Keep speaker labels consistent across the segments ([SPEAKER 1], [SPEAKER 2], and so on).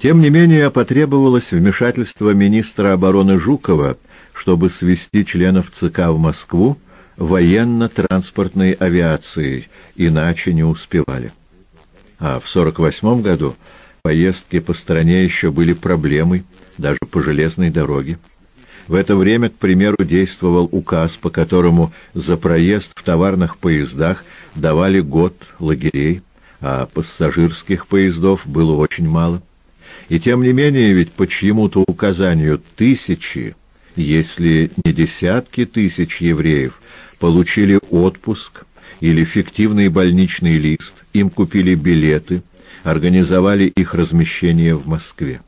[SPEAKER 1] Тем не менее, потребовалось вмешательство министра обороны Жукова, чтобы свести членов ЦК в Москву военно-транспортной авиацией, иначе не успевали. А в 1948 году поездки по стране еще были проблемой, даже по железной дороге. В это время, к примеру, действовал указ, по которому за проезд в товарных поездах давали год лагерей, а пассажирских поездов было очень мало. И тем не менее, ведь по чьему-то указанию тысячи, если не десятки тысяч евреев, получили отпуск или фиктивный больничный лист, им купили билеты, организовали их размещение в Москве.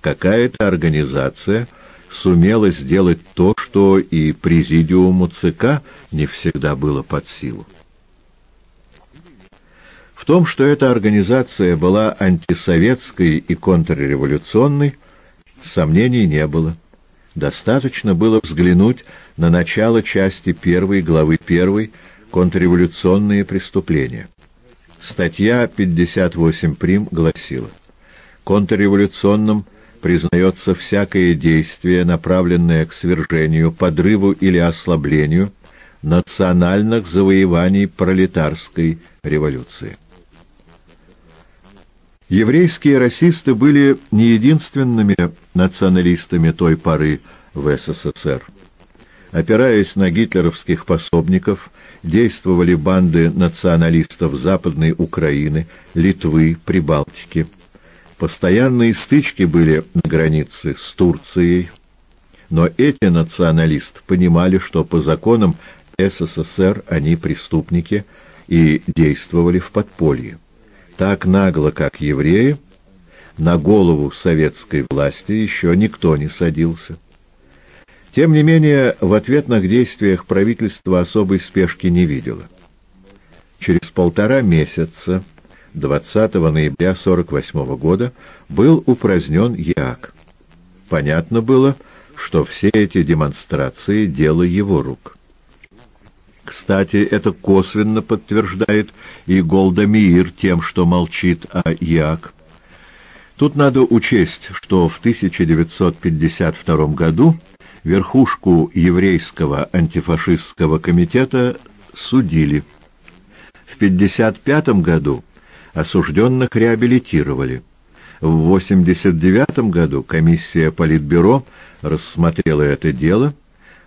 [SPEAKER 1] Какая-то организация сумела сделать то, что и президиуму ЦК не всегда было под силу. В том, что эта организация была антисоветской и контрреволюционной, сомнений не было. Достаточно было взглянуть на начало части 1 главы 1 «Контрреволюционные преступления». Статья 58 прим гласила «Контрреволюционным признается всякое действие, направленное к свержению, подрыву или ослаблению национальных завоеваний пролетарской революции». Еврейские расисты были не единственными националистами той поры в СССР. Опираясь на гитлеровских пособников, действовали банды националистов Западной Украины, Литвы, Прибалтики. Постоянные стычки были на границе с Турцией, но эти националисты понимали, что по законам СССР они преступники и действовали в подполье так нагло, как евреи, на голову советской власти еще никто не садился. Тем не менее, в ответных действиях правительство особой спешки не видело. Через полтора месяца, 20 ноября 1948 года, был упразднен ЯК. Понятно было, что все эти демонстрации — дело его рук. Кстати, это косвенно подтверждает и Голда Миир тем, что молчит о ЯК. Тут надо учесть, что в 1952 году верхушку еврейского антифашистского комитета судили. В 1955 году осужденных реабилитировали. В 1989 году комиссия Политбюро рассмотрела это дело,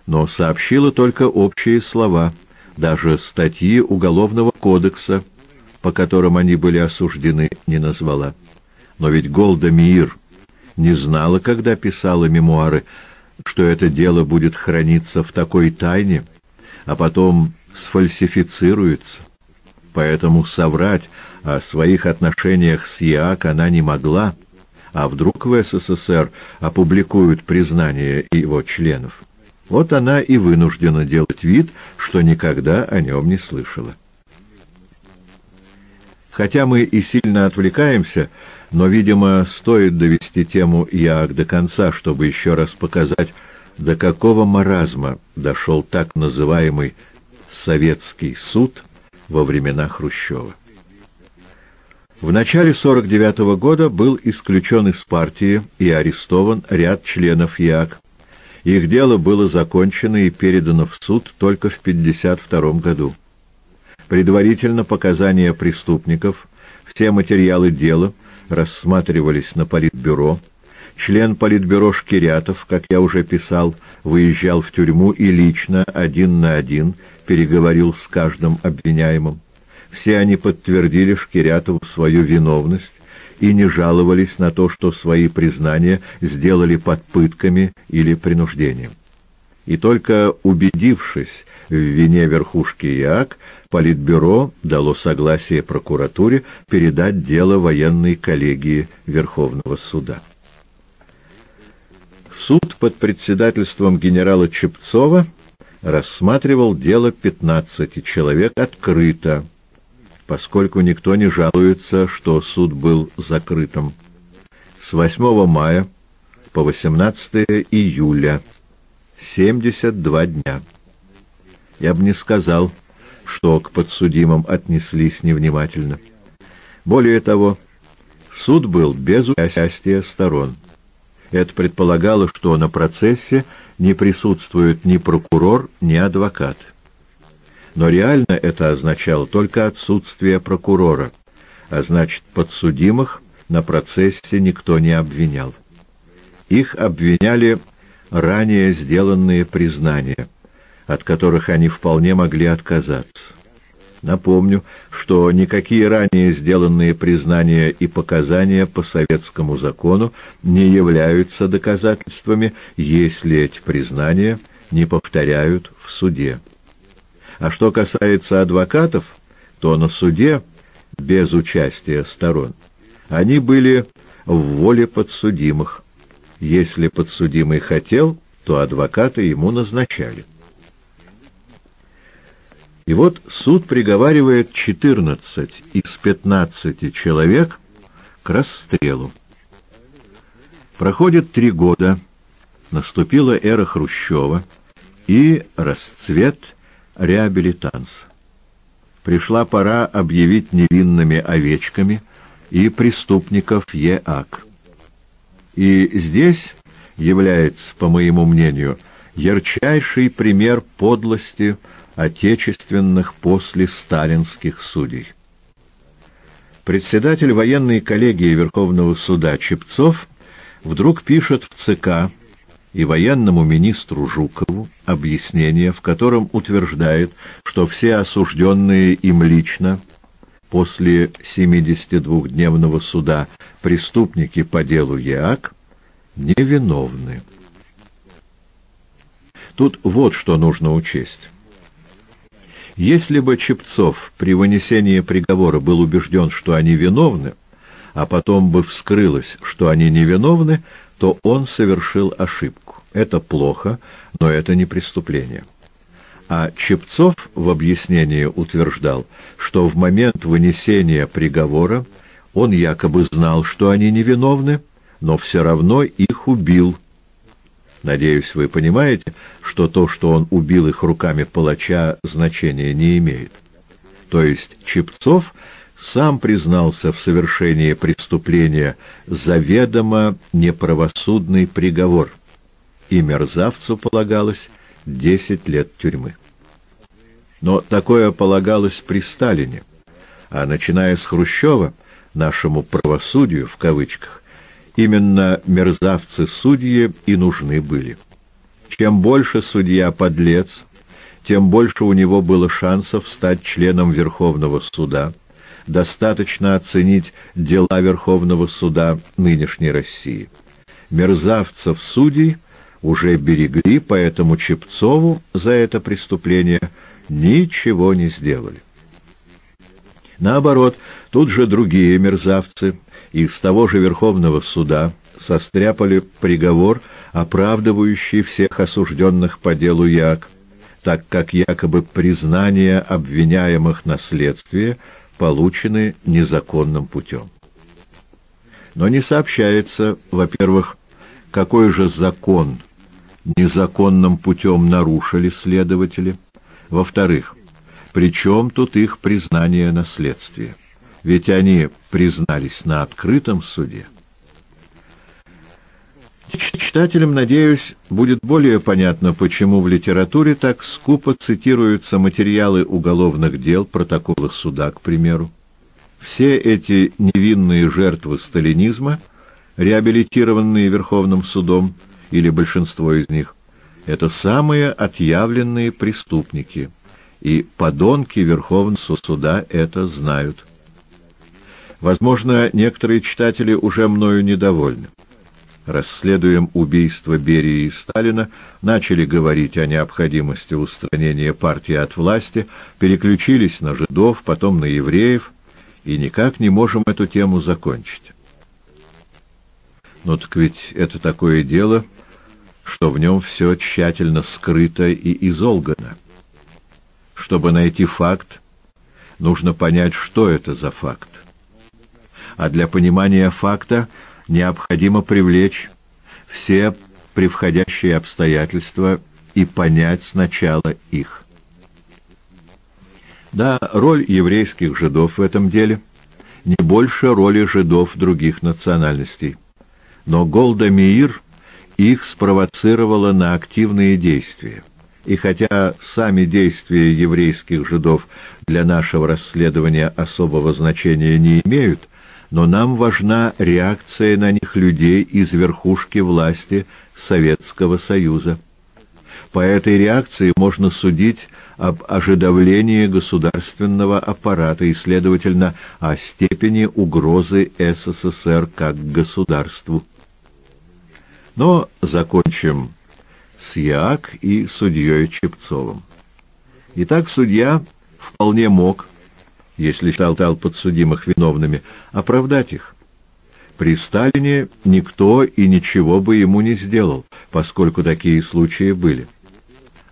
[SPEAKER 1] но сообщила только общие слова – даже статьи Уголовного кодекса, по которым они были осуждены, не назвала. Но ведь Голда Миир не знала, когда писала мемуары, что это дело будет храниться в такой тайне, а потом сфальсифицируется. Поэтому соврать о своих отношениях с ЯАК она не могла, а вдруг в СССР опубликуют признание его членов. Вот она и вынуждена делать вид, что никогда о нем не слышала. Хотя мы и сильно отвлекаемся, но, видимо, стоит довести тему Яак до конца, чтобы еще раз показать, до какого маразма дошел так называемый «советский суд» во времена Хрущева. В начале 49 -го года был исключен из партии и арестован ряд членов ЯАК, их дело было закончено и передано в суд только в 1952 году. Предварительно показания преступников, все материалы дела рассматривались на Политбюро. Член Политбюро Шкирятов, как я уже писал, выезжал в тюрьму и лично, один на один, переговорил с каждым обвиняемым. Все они подтвердили Шкирятову свою виновность, и не жаловались на то, что свои признания сделали под пытками или принуждением. И только убедившись в вине верхушки ИАК, Политбюро дало согласие прокуратуре передать дело военной коллегии Верховного суда. Суд под председательством генерала Чепцова рассматривал дело 15 человек открыто, поскольку никто не жалуется, что суд был закрытым. С 8 мая по 18 июля 72 дня. Я бы не сказал, что к подсудимым отнеслись невнимательно. Более того, Суд был без участия сторон. Это предполагало, что на процессе не присутствует ни прокурор, ни адвокат. Но реально это означало только отсутствие прокурора, а значит, подсудимых на процессе никто не обвинял. Их обвиняли ранее сделанные признания, от которых они вполне могли отказаться. Напомню, что никакие ранее сделанные признания и показания по советскому закону не являются доказательствами, если эти признания не повторяют в суде. А что касается адвокатов, то на суде, без участия сторон, они были в воле подсудимых. Если подсудимый хотел, то адвокаты ему назначали. И вот суд приговаривает 14 из 15 человек к расстрелу. Проходит три года, наступила эра Хрущева и расцвет реабилитанс. Пришла пора объявить невинными овечками и преступников ЕАК. И здесь является, по моему мнению, ярчайший пример подлости отечественных после сталинских судей. Председатель военной коллегии Верховного суда Чепцов вдруг пишет в ЦК и военному министру Жукову объяснение, в котором утверждает, что все осужденные им лично после 72-дневного суда преступники по делу ЕАК невиновны. Тут вот что нужно учесть. Если бы Чепцов при вынесении приговора был убежден, что они виновны, а потом бы вскрылось, что они невиновны, то он совершил ошибку. Это плохо, но это не преступление. А Чепцов в объяснении утверждал, что в момент вынесения приговора он якобы знал, что они невиновны, но все равно их убил. Надеюсь, вы понимаете, что то, что он убил их руками палача, значения не имеет. То есть Чепцов сам признался в совершении преступления заведомо неправосудный приговор, и мерзавцу полагалось десять лет тюрьмы. Но такое полагалось при Сталине, а начиная с Хрущева, нашему «правосудию» в кавычках, именно мерзавцы-судьи и нужны были. Чем больше судья подлец, тем больше у него было шансов стать членом Верховного суда, достаточно оценить дела Верховного суда нынешней России. Мерзавцев-судей уже берегли, поэтому Чепцову за это преступление ничего не сделали. Наоборот, тут же другие мерзавцы из того же Верховного суда состряпали приговор, оправдывающий всех осужденных по делу Як, так как якобы признания обвиняемых на следствие получены незаконным путем. Но не сообщается, во-первых, какой же закон незаконным путем нарушили следователи. Во-вторых, при чем тут их признание наследствия? Ведь они признались на открытом суде. Читателям, надеюсь, будет более понятно, почему в литературе так скупо цитируются материалы уголовных дел, протоколы суда, к примеру. Все эти невинные жертвы сталинизма, реабилитированные Верховным судом, или большинство из них, это самые отъявленные преступники, и подонки Верховного суда это знают. Возможно, некоторые читатели уже мною недовольны. Расследуем убийство Берии и Сталина, начали говорить о необходимости устранения партии от власти, переключились на жидов, потом на евреев, и никак не можем эту тему закончить. Но так ведь это такое дело, что в нем все тщательно скрыто и изолгано. Чтобы найти факт, нужно понять, что это за факт. А для понимания факта необходимо привлечь все превходящие обстоятельства и понять сначала их. Да, роль еврейских жидов в этом деле не больше роли жидов других национальностей. Но Голда Меир их спровоцировала на активные действия. И хотя сами действия еврейских жидов для нашего расследования особого значения не имеют, но нам важна реакция на них людей из верхушки власти Советского Союза. По этой реакции можно судить об ожидавлении государственного аппарата и, следовательно, о степени угрозы СССР как государству. Но закончим с ЯАК и судьей Чепцовым. Итак, судья вполне мог, если считал подсудимых виновными, оправдать их. При Сталине никто и ничего бы ему не сделал, поскольку такие случаи были.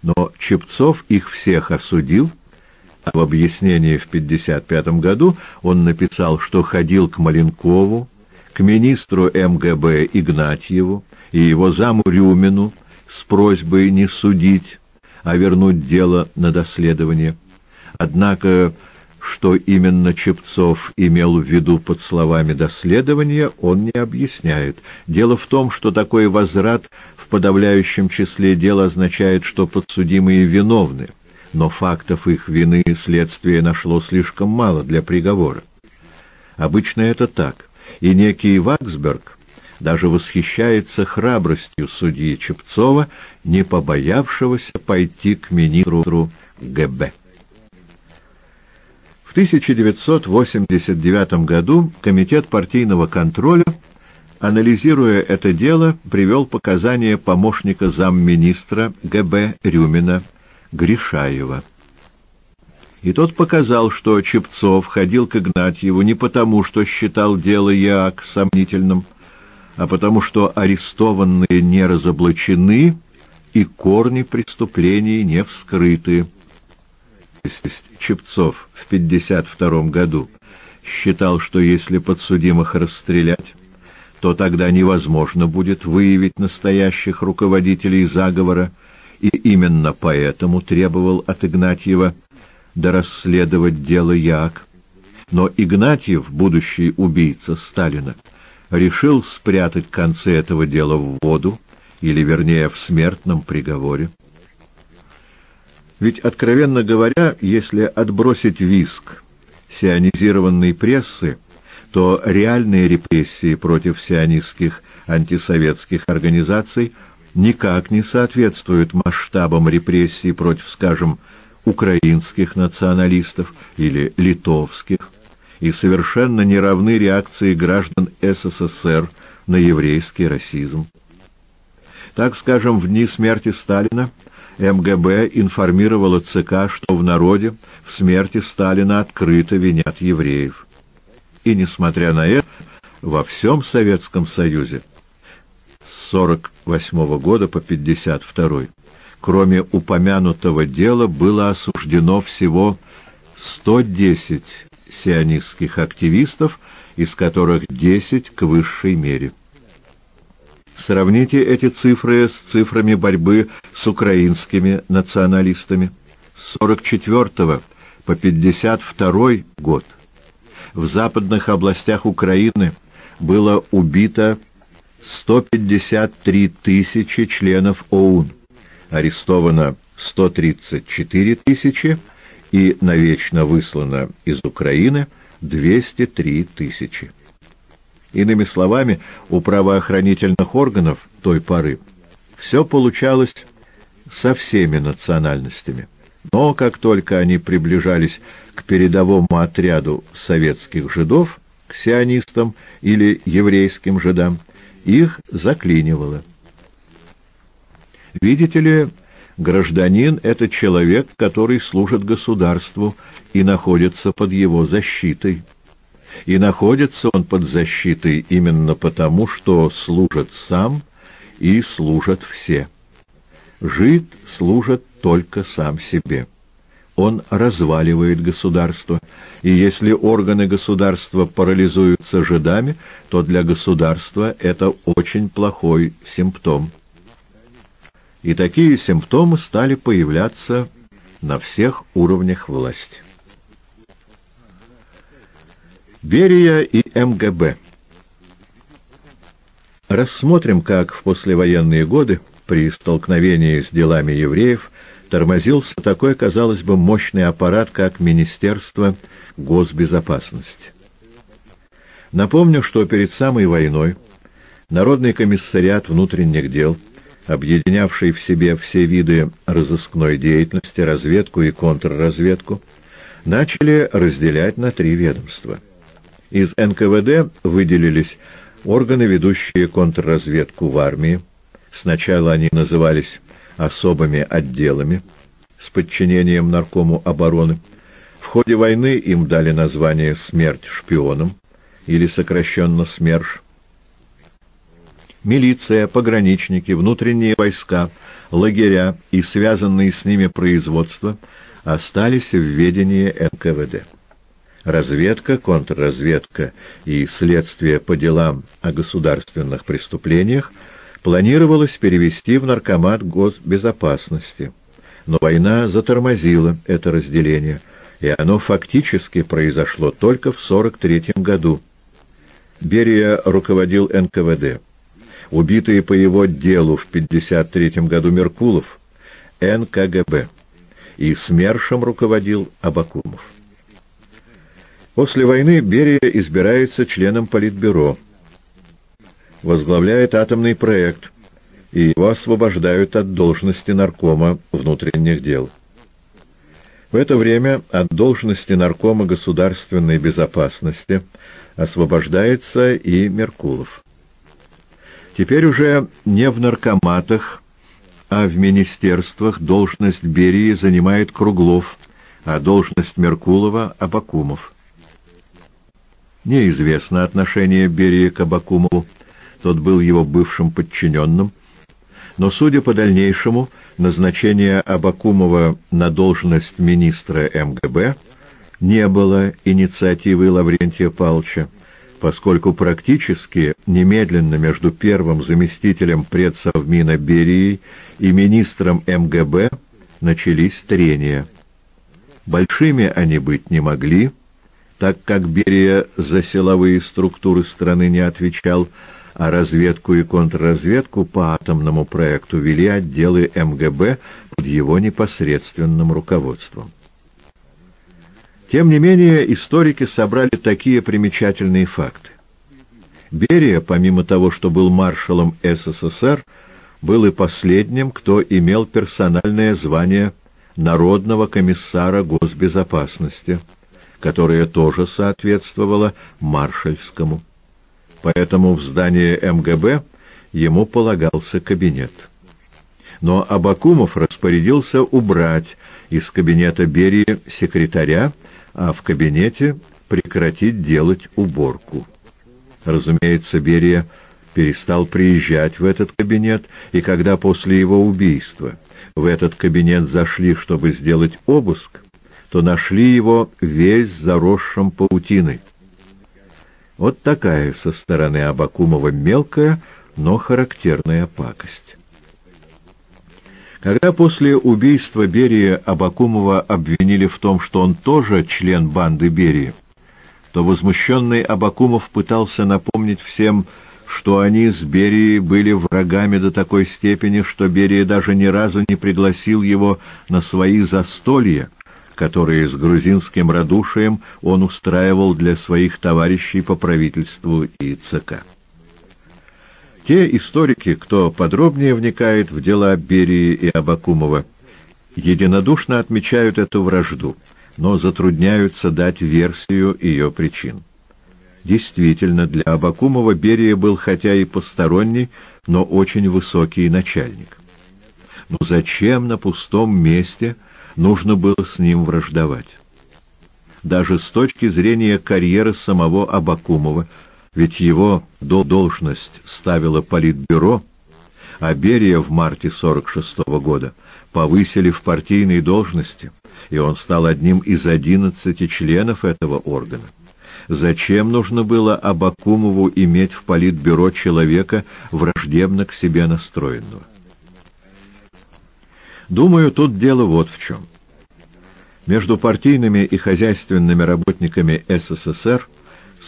[SPEAKER 1] Но Чепцов их всех осудил, а в объяснении в 1955 году он написал, что ходил к Маленкову, к министру МГБ Игнатьеву и его заму Рюмину с просьбой не судить, а вернуть дело на доследование. Однако, что именно Чепцов имел в виду под словами «доследование», он не объясняет. Дело в том, что такой возврат в подавляющем числе дел означает, что подсудимые виновны, но фактов их вины следствие нашло слишком мало для приговора. Обычно это так, и некий Ваксберг даже восхищается храбростью судьи Чепцова, не побоявшегося пойти к министру ГБ. В 1989 году Комитет партийного контроля анализируя это дело, привел показания помощника замминистра ГБ Рюмина Гришаева. И тот показал, что Чепцов ходил к Игнатьеву не потому, что считал дело ЯАК сомнительным, а потому что арестованные не разоблачены и корни преступлений не вскрыты. Чепцов в 1952 году считал, что если подсудимых расстрелять, то тогда невозможно будет выявить настоящих руководителей заговора, и именно поэтому требовал от Игнатьева дорасследовать дело Як. Но Игнатьев, будущий убийца Сталина, решил спрятать концы этого дела в воду, или, вернее, в смертном приговоре. Ведь, откровенно говоря, если отбросить виск сионизированной прессы, то реальные репрессии против сионистских антисоветских организаций никак не соответствуют масштабам репрессий против, скажем, украинских националистов или литовских, и совершенно не равны реакции граждан СССР на еврейский расизм. Так, скажем, в дни смерти Сталина МГБ информировала ЦК, что в народе в смерти Сталина открыто винят евреев и, несмотря на это, во всем Советском Союзе с 48 года по 52 кроме упомянутого дела, было осуждено всего 110 сионистских активистов, из которых 10 к высшей мере. Сравните эти цифры с цифрами борьбы с украинскими националистами. С 44 по 52 год в западных областях Украины было убито 153 тысячи членов ОУН, арестовано 134 тысячи и навечно выслано из Украины 203 тысячи. Иными словами, у правоохранительных органов той поры все получалось со всеми национальностями. Но как только они приближались к передовому отряду советских жидов, к сионистам или еврейским жидам, их заклинивало. Видите ли, гражданин — это человек, который служит государству и находится под его защитой. И находится он под защитой именно потому, что служит сам и служат все. Жид служит только сам себе он разваливает государство, и если органы государства парализуются жидами, то для государства это очень плохой симптом. И такие симптомы стали появляться на всех уровнях власти. Берия и МГБ. Рассмотрим, как в послевоенные годы при столкновении с делами евреев тормозился такой, казалось бы, мощный аппарат, как Министерство госбезопасности. Напомню, что перед самой войной Народный комиссариат внутренних дел, объединявший в себе все виды разыскной деятельности, разведку и контрразведку, начали разделять на три ведомства. Из НКВД выделились органы, ведущие контрразведку в армии. Сначала они назывались особыми отделами с подчинением наркому обороны. В ходе войны им дали название «Смерть шпионам» или сокращенно «СМЕРШ». Милиция, пограничники, внутренние войска, лагеря и связанные с ними производства остались в ведении НКВД. Разведка, контрразведка и следствие по делам о государственных преступлениях планировалось перевести в Наркомат госбезопасности. Но война затормозила это разделение, и оно фактически произошло только в 1943 году. Берия руководил НКВД убитые по его делу в 1953 году Меркулов, НКГБ, и СМЕРШем руководил Абакумов. После войны Берия избирается членом Политбюро, возглавляет атомный проект, и его освобождают от должности наркома внутренних дел. В это время от должности наркома государственной безопасности освобождается и Меркулов. Теперь уже не в наркоматах, а в министерствах должность Берии занимает Круглов, а должность Меркулова — Абакумов. Неизвестно отношение Берии к Абакумову, тот был его бывшим подчиненным, но, судя по дальнейшему, назначение Абакумова на должность министра МГБ не было инициативой Лаврентия Павловича поскольку практически немедленно между первым заместителем предсовмина Берией и министром МГБ начались трения. Большими они быть не могли, так как Берия за силовые структуры страны не отвечал, а разведку и контрразведку по атомному проекту вели отделы МГБ под его непосредственным руководством. Тем не менее, историки собрали такие примечательные факты. Берия, помимо того, что был маршалом СССР, был и последним, кто имел персональное звание Народного комиссара госбезопасности, которое тоже соответствовало маршальскому. Поэтому в здании МГБ ему полагался кабинет. Но Абакумов распорядился убрать из кабинета Берии секретаря, а в кабинете прекратить делать уборку. Разумеется, Берия перестал приезжать в этот кабинет, и когда после его убийства в этот кабинет зашли, чтобы сделать обыск, то нашли его весь заросшим паутиной. Вот такая со стороны Абакумова мелкая, но характерная пакость. Когда после убийства Берии Абакумова обвинили в том, что он тоже член банды Берии, то возмущенный Абакумов пытался напомнить всем, что они с Берией были врагами до такой степени, что Берия даже ни разу не пригласил его на свои застолья, которые с грузинским радушием он устраивал для своих товарищей по правительству и ЦК. Те историки, кто подробнее вникает в дела Берии и Абакумова, единодушно отмечают эту вражду, но затрудняются дать версию ее причин. Действительно, для Абакумова Берия был хотя и посторонний, но очень высокий начальник. Но зачем на пустом месте нужно было с ним враждовать? Даже с точки зрения карьеры самого Абакумова – ведь его до должность ставило политбюро, а Берия в марте 46 -го года повысили в партийной должности, и он стал одним из одиннадцати членов этого органа. Зачем нужно было Абакумову иметь в политбюро человека, враждебно к себе настроенного? Думаю, тут дело вот в чем. Между партийными и хозяйственными работниками СССР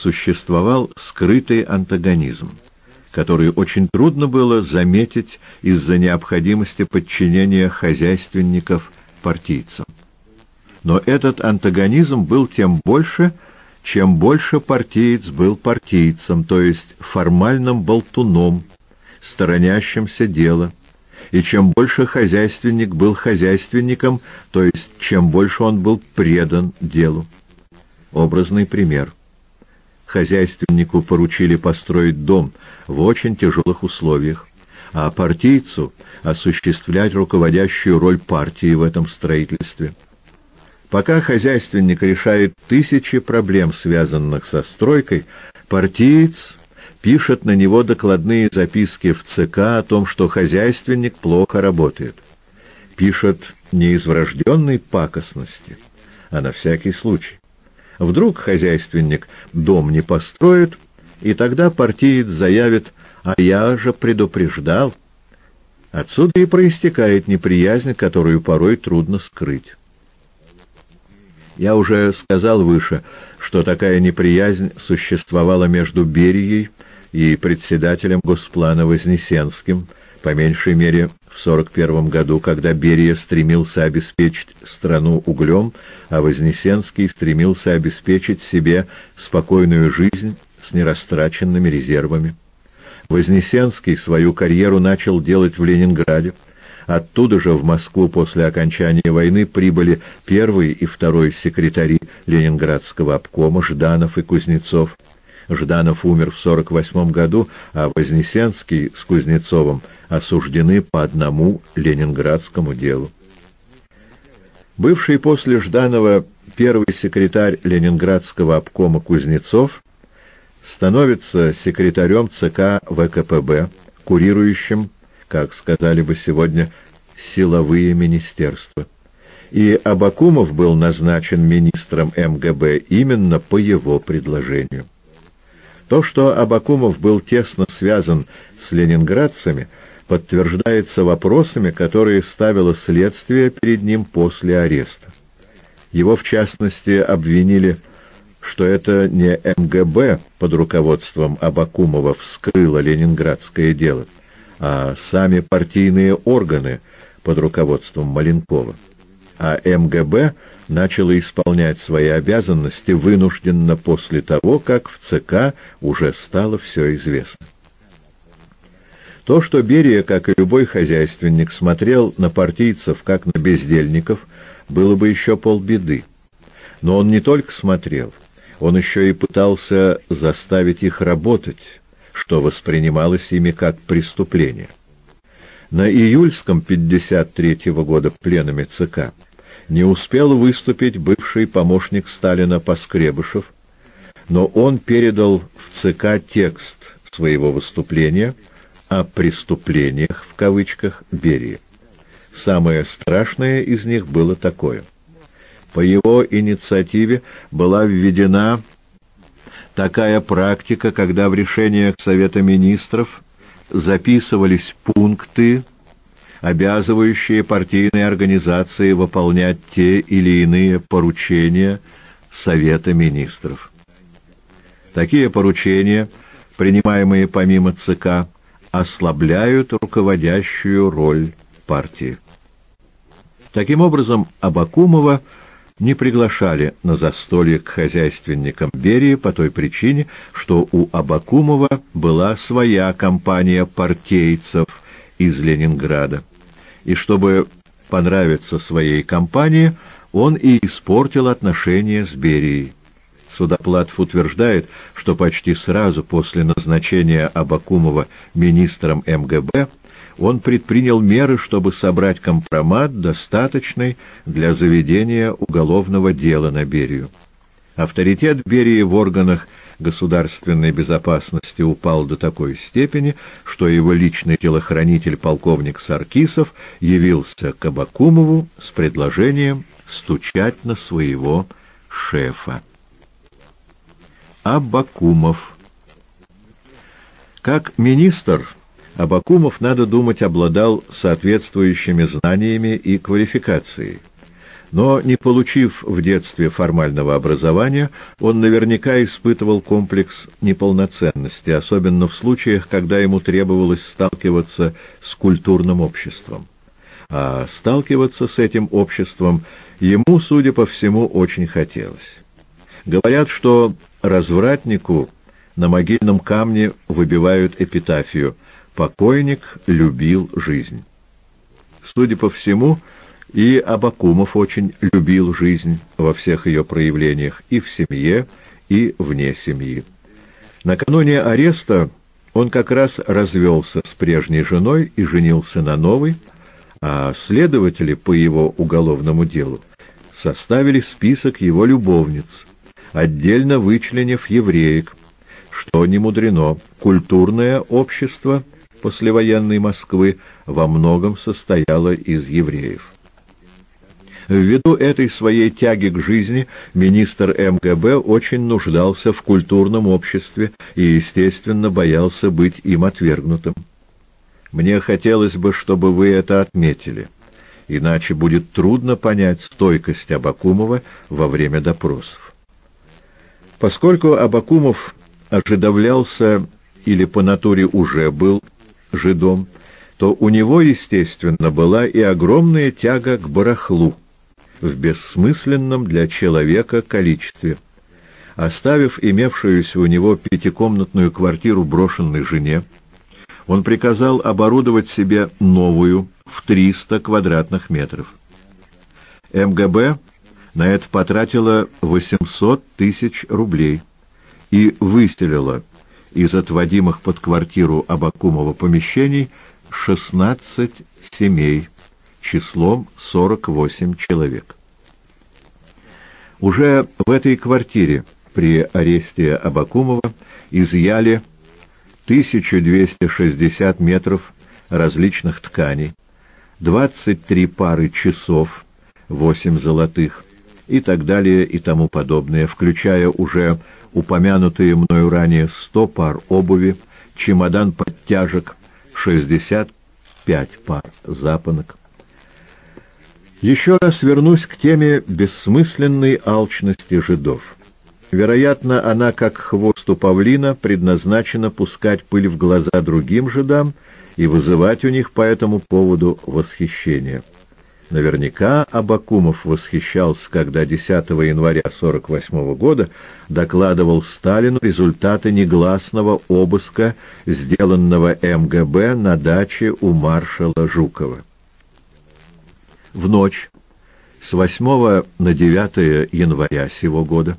[SPEAKER 1] существовал скрытый антагонизм, который очень трудно было заметить из-за необходимости подчинения хозяйственников партийцам. Но этот антагонизм был тем больше, чем больше партиец был партийцем, то есть формальным болтуном, сторонящимся дела, и чем больше хозяйственник был хозяйственником, то есть чем больше он был предан делу. Образный пример. Хозяйственнику поручили построить дом в очень тяжелых условиях, а партийцу осуществлять руководящую роль партии в этом строительстве. Пока хозяйственник решает тысячи проблем, связанных со стройкой, партиец пишет на него докладные записки в ЦК о том, что хозяйственник плохо работает. Пишет не из врожденной пакостности, а на всякий случай. Вдруг хозяйственник дом не построит, и тогда партиец заявит «А я же предупреждал». Отсюда и проистекает неприязнь, которую порой трудно скрыть. Я уже сказал выше, что такая неприязнь существовала между Берией и председателем Госплана Вознесенским, по меньшей мере в 41 году, когда Берия стремился обеспечить страну углем, а Вознесенский стремился обеспечить себе спокойную жизнь с нерастраченными резервами. Вознесенский свою карьеру начал делать в Ленинграде. Оттуда же в Москву после окончания войны прибыли первый и второй секретари Ленинградского обкома Жданов и Кузнецов. Жданов умер в 48 году, а Вознесенский с Кузнецовым осуждены по одному ленинградскому делу. Бывший после Жданова первый секретарь Ленинградского обкома Кузнецов становится секретарем ЦК ВКПБ, курирующим, как сказали бы сегодня, силовые министерства. И Абакумов был назначен министром МГБ именно по его предложению. То, что Абакумов был тесно связан с ленинградцами, подтверждается вопросами, которые ставило следствие перед ним после ареста. Его, в частности, обвинили, что это не МГБ под руководством Абакумова вскрыло ленинградское дело, а сами партийные органы под руководством Маленкова. А МГБ начало исполнять свои обязанности вынужденно после того, как в ЦК уже стало все известно. То, что Берия, как и любой хозяйственник, смотрел на партийцев как на бездельников, было бы еще полбеды. Но он не только смотрел, он еще и пытался заставить их работать, что воспринималось ими как преступление. На июльском 53-го года пленуме ЦК не успел выступить бывший помощник Сталина Поскребышев, но он передал в ЦК текст своего выступления о «преступлениях» в кавычках Берии. Самое страшное из них было такое. По его инициативе была введена такая практика, когда в решениях Совета Министров записывались пункты, обязывающие партийные организации выполнять те или иные поручения Совета Министров. Такие поручения, принимаемые помимо ЦК, ослабляют руководящую роль партии. Таким образом, Абакумова не приглашали на застолье к хозяйственникам Берии по той причине, что у Абакумова была своя компания партейцев из Ленинграда. И чтобы понравиться своей компании, он и испортил отношения с Берией. Судоплатов утверждает, что почти сразу после назначения Абакумова министром МГБ он предпринял меры, чтобы собрать компромат, достаточный для заведения уголовного дела на Берию. Авторитет Берии в органах государственной безопасности упал до такой степени, что его личный телохранитель полковник Саркисов явился к Абакумову с предложением стучать на своего шефа. Абакумов Как министр Абакумов, надо думать, обладал соответствующими знаниями и квалификацией. Но, не получив в детстве формального образования, он наверняка испытывал комплекс неполноценности, особенно в случаях, когда ему требовалось сталкиваться с культурным обществом. А сталкиваться с этим обществом ему, судя по всему, очень хотелось. Говорят, что развратнику на могильном камне выбивают эпитафию «Покойник любил жизнь». Судя по всему, и Абакумов очень любил жизнь во всех ее проявлениях, и в семье, и вне семьи. Накануне ареста он как раз развелся с прежней женой и женился на новой, а следователи по его уголовному делу составили список его любовниц, отдельно вычленив евреек, что не мудрено, культурное общество послевоенной Москвы во многом состояло из евреев. Ввиду этой своей тяги к жизни министр МГБ очень нуждался в культурном обществе и, естественно, боялся быть им отвергнутым. Мне хотелось бы, чтобы вы это отметили, иначе будет трудно понять стойкость Абакумова во время допросов. Поскольку Абакумов ожидавлялся или по натуре уже был жидом, то у него, естественно, была и огромная тяга к барахлу, в бессмысленном для человека количестве. Оставив имевшуюся у него пятикомнатную квартиру брошенной жене, он приказал оборудовать себе новую в 300 квадратных метров. МГБ на это потратила 800 тысяч рублей и выселила из отводимых под квартиру Абакумова помещений 16 семей числом 48 человек. Уже в этой квартире при аресте Абакумова изъяли 1260 метров различных тканей, 23 пары часов, 8 золотых и так далее и тому подобное, включая уже упомянутые мною ранее 100 пар обуви, чемодан подтяжек, 65 пар запонок. Еще раз вернусь к теме бессмысленной алчности жидов. Вероятно, она, как хвост у павлина, предназначена пускать пыль в глаза другим жидам и вызывать у них по этому поводу восхищение. Наверняка Абакумов восхищался, когда 10 января 1948 года докладывал Сталину результаты негласного обыска, сделанного МГБ на даче у маршала Жукова. В ночь с 8 на 9 января сего года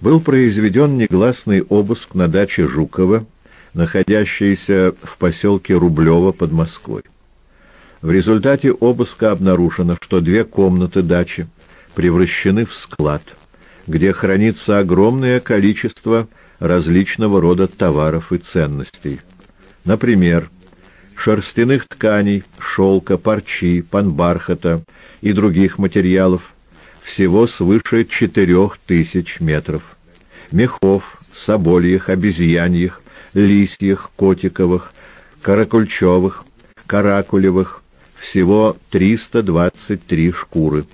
[SPEAKER 1] был произведен негласный обыск на даче Жукова, находящейся в поселке Рублево под Москвой. В результате обыска обнаружено, что две комнаты дачи превращены в склад, где хранится огромное количество различного рода товаров и ценностей. Например, шерстяных тканей, шелка, парчи, панбархата и других материалов, всего свыше четырех тысяч метров. Мехов, собольих, обезьяньих, лисьих, котиковых, каракульчевых, каракулевых, всего 323 шкуры.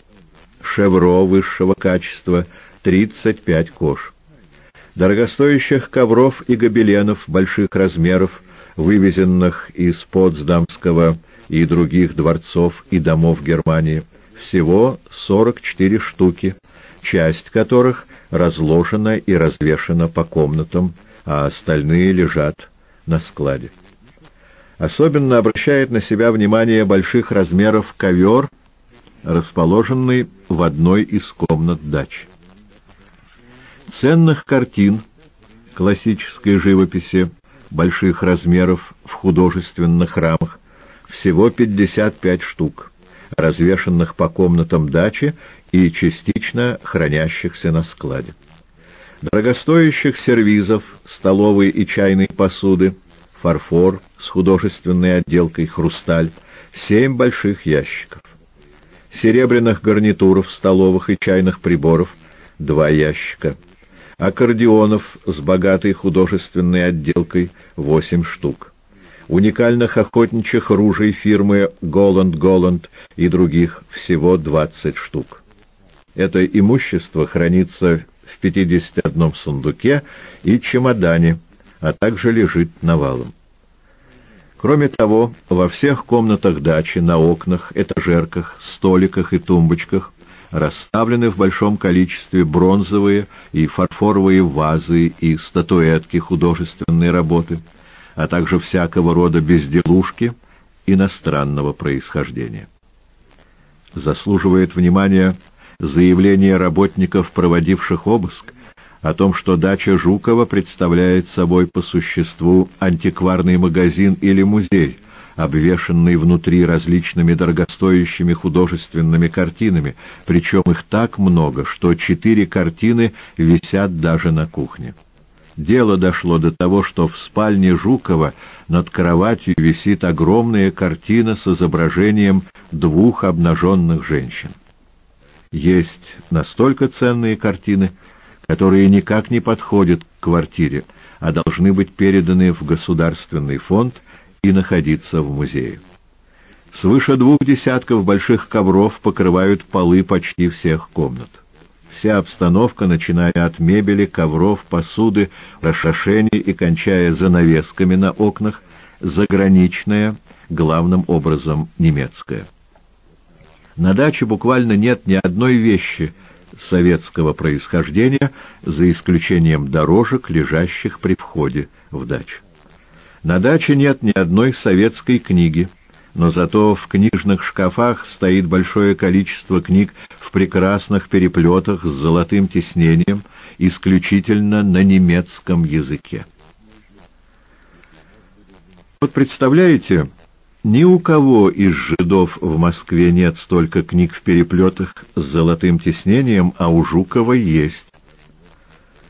[SPEAKER 1] Шевро высшего качества, 35 кож. Дорогостоящих ковров и гобеленов больших размеров, вывезенных из Потсдамского и других дворцов и домов Германии, всего 44 штуки, часть которых разложена и развешана по комнатам, а остальные лежат на складе. Особенно обращает на себя внимание больших размеров ковер, расположенный в одной из комнат дачи. Ценных картин классической живописи больших размеров в художественных рамах всего 55 штук развешанных по комнатам дачи и частично хранящихся на складе. Дорогостоящих сервизов, столовой и чайной посуды, фарфор с художественной отделкой, хрусталь, семь больших ящиков. Серебряных гарнитуров, столовых и чайных приборов, два ящика. Аккордеонов с богатой художественной отделкой, восемь штук. уникальных охотничьих ружей фирмы «Голланд Голланд» и других всего 20 штук. Это имущество хранится в 51 сундуке и чемодане, а также лежит навалом. Кроме того, во всех комнатах дачи, на окнах, этажерках, столиках и тумбочках расставлены в большом количестве бронзовые и фарфоровые вазы и статуэтки художественной работы, а также всякого рода безделушки иностранного происхождения. Заслуживает внимания заявление работников, проводивших обыск, о том, что дача Жукова представляет собой по существу антикварный магазин или музей, обвешанный внутри различными дорогостоящими художественными картинами, причем их так много, что четыре картины висят даже на кухне. Дело дошло до того, что в спальне Жукова над кроватью висит огромная картина с изображением двух обнаженных женщин. Есть настолько ценные картины, которые никак не подходят к квартире, а должны быть переданы в государственный фонд и находиться в музее. Свыше двух десятков больших ковров покрывают полы почти всех комнат. Вся обстановка, начиная от мебели, ковров, посуды, расшашений и кончая занавесками на окнах, заграничная, главным образом немецкая. На даче буквально нет ни одной вещи советского происхождения, за исключением дорожек, лежащих при входе в дачу. На даче нет ни одной советской книги, но зато в книжных шкафах стоит большое количество книг в прекрасных переплетах с золотым тиснением, исключительно на немецком языке. Вот представляете, ни у кого из жидов в Москве нет столько книг в переплетах с золотым тиснением, а у Жукова есть.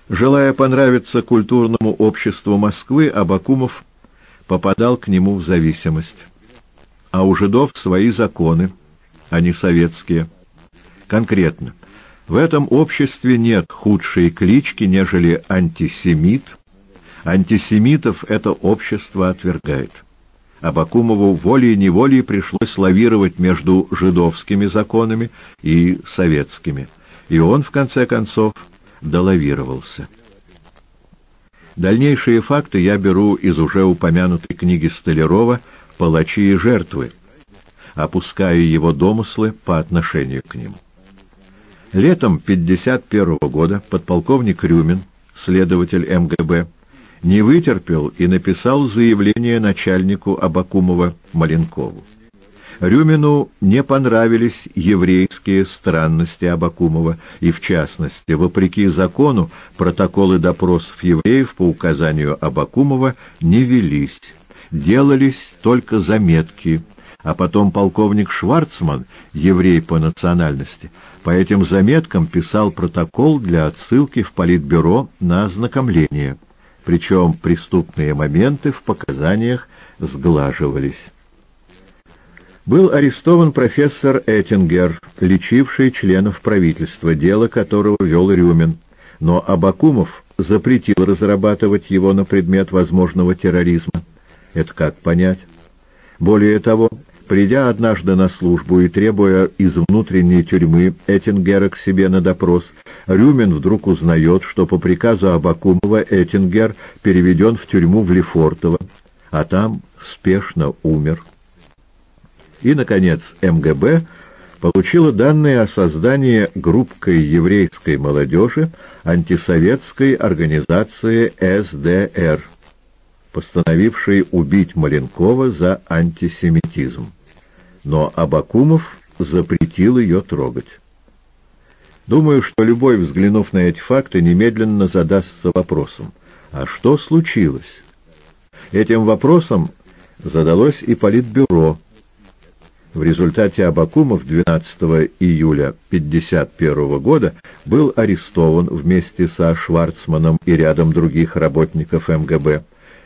[SPEAKER 1] Желая понравиться культурному обществу Москвы, Абакумов попадал к нему в зависимость. А у жидов свои законы, а не советские. Конкретно, в этом обществе нет худшей клички, нежели антисемит. Антисемитов это общество отвергает. Абакумову волей-неволей пришлось лавировать между жидовскими законами и советскими, и он, в конце концов, долавировался. Дальнейшие факты я беру из уже упомянутой книги Столярова «Палачи и жертвы», опуская его домыслы по отношению к ним. Летом 1951 года подполковник Рюмин, следователь МГБ, не вытерпел и написал заявление начальнику Абакумова Маленкову. Рюмину не понравились еврейские странности Абакумова, и, в частности, вопреки закону, протоколы допросов евреев по указанию Абакумова не велись, делались только заметки, а потом полковник Шварцман, еврей по национальности, по этим заметкам писал протокол для отсылки в Политбюро на ознакомление. Причем преступные моменты в показаниях сглаживались. Был арестован профессор Эттингер, лечивший членов правительства, дело которого вел Рюмин, но Абакумов запретил разрабатывать его на предмет возможного терроризма. Это как понять? Более того, придя однажды на службу и требуя из внутренней тюрьмы Эттингера к себе на допрос, Рюмин вдруг узнает, что по приказу Абакумова Эттингер переведен в тюрьму в Лефортово, а там спешно умер. И, наконец, МГБ получила данные о создании группкой еврейской молодежи антисоветской организации СДР, постановившей убить Маленкова за антисемитизм. Но Абакумов запретил ее трогать. Думаю, что любой, взглянув на эти факты, немедленно задастся вопросом, а что случилось? Этим вопросом задалось и Политбюро. В результате Абакумов 12 июля 1951 года был арестован вместе со Шварцманом и рядом других работников МГБ,